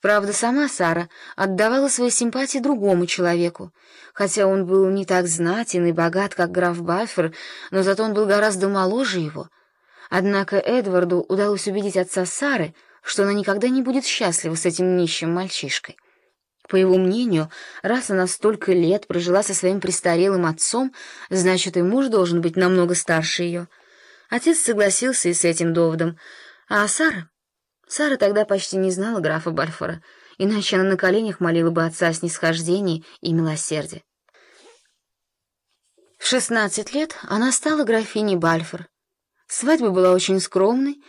Правда, сама Сара отдавала свои симпатии другому человеку, хотя он был не так знатен и богат, как граф Баффер, но зато он был гораздо моложе его. Однако Эдварду удалось убедить отца Сары, что она никогда не будет счастлива с этим нищим мальчишкой. По его мнению, раз она столько лет прожила со своим престарелым отцом, значит, и муж должен быть намного старше ее. Отец согласился и с этим доводом, а Сара... Сара тогда почти не знала графа Бальфора, иначе она на коленях молила бы отца о снисхождении и милосердии. В шестнадцать лет она стала графиней Бальфор. Свадьба была очень скромной,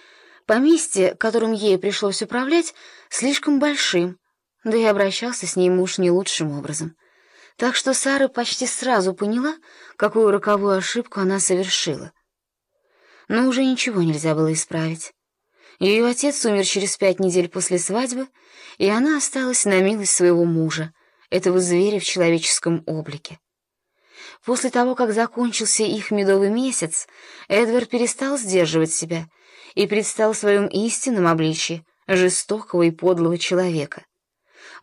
поместье, которым ей пришлось управлять, слишком большим, да и обращался с ней муж не лучшим образом. Так что Сара почти сразу поняла, какую роковую ошибку она совершила. Но уже ничего нельзя было исправить. Ее отец умер через пять недель после свадьбы, и она осталась на милость своего мужа, этого зверя в человеческом облике. После того, как закончился их медовый месяц, Эдвард перестал сдерживать себя и предстал в своем истинном обличье жестокого и подлого человека.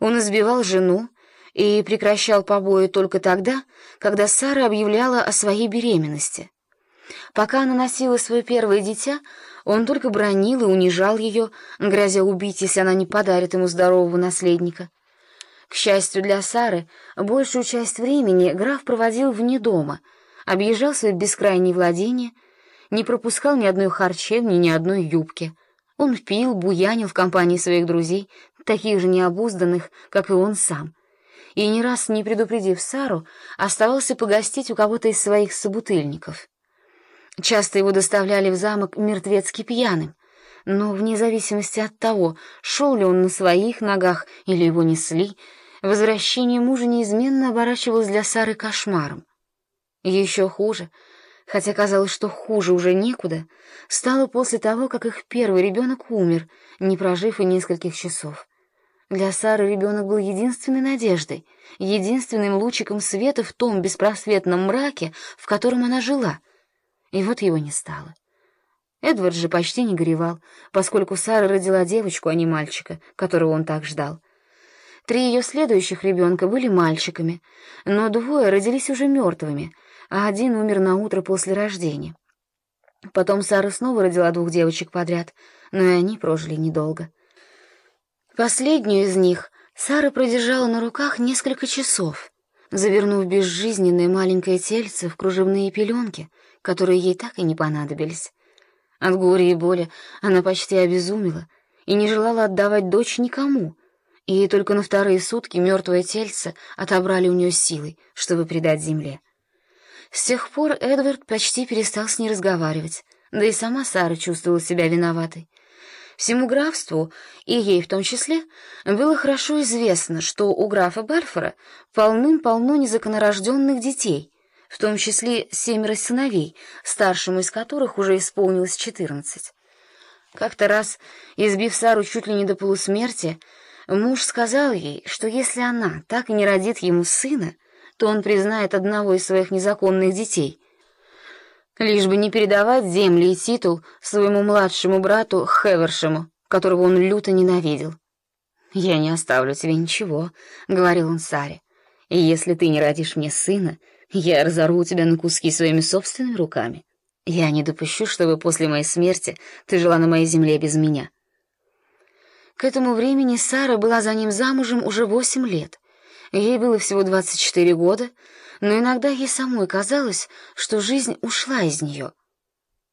Он избивал жену и прекращал побои только тогда, когда Сара объявляла о своей беременности. Пока она носила свое первое дитя, он только бронил и унижал ее, грозя убить, если она не подарит ему здорового наследника. К счастью для Сары, большую часть времени граф проводил вне дома, объезжал свои бескрайние владения, не пропускал ни одной харчевни, ни одной юбки. Он пил, буянил в компании своих друзей, таких же необузданных, как и он сам. И ни раз не предупредив Сару, оставался погостить у кого-то из своих собутыльников. Часто его доставляли в замок мертвецки пьяным, но вне зависимости от того, шел ли он на своих ногах или его несли, возвращение мужа неизменно оборачивалось для Сары кошмаром. Еще хуже, хотя казалось, что хуже уже некуда, стало после того, как их первый ребенок умер, не прожив и нескольких часов. Для Сары ребенок был единственной надеждой, единственным лучиком света в том беспросветном мраке, в котором она жила — и вот его не стало. Эдвард же почти не горевал, поскольку Сара родила девочку, а не мальчика, которого он так ждал. Три ее следующих ребенка были мальчиками, но двое родились уже мертвыми, а один умер на утро после рождения. Потом Сара снова родила двух девочек подряд, но и они прожили недолго. Последнюю из них Сара продержала на руках несколько часов, завернув безжизненное маленькое тельце в кружевные пеленки — которые ей так и не понадобились. От горя и боли она почти обезумела и не желала отдавать дочь никому, и только на вторые сутки мертвое тельце отобрали у нее силой, чтобы предать земле. С тех пор Эдвард почти перестал с ней разговаривать, да и сама Сара чувствовала себя виноватой. Всему графству, и ей в том числе, было хорошо известно, что у графа Бальфора полным-полно незаконорожденных детей — в том числе семеро сыновей, старшему из которых уже исполнилось четырнадцать. Как-то раз, избив Сару чуть ли не до полусмерти, муж сказал ей, что если она так и не родит ему сына, то он признает одного из своих незаконных детей, лишь бы не передавать земли и титул своему младшему брату Хевершему, которого он люто ненавидел. «Я не оставлю тебе ничего», — говорил он Саре, — «и если ты не родишь мне сына, я разорву тебя на куски своими собственными руками. Я не допущу, чтобы после моей смерти ты жила на моей земле без меня. К этому времени Сара была за ним замужем уже восемь лет. Ей было всего двадцать четыре года, но иногда ей самой казалось, что жизнь ушла из нее,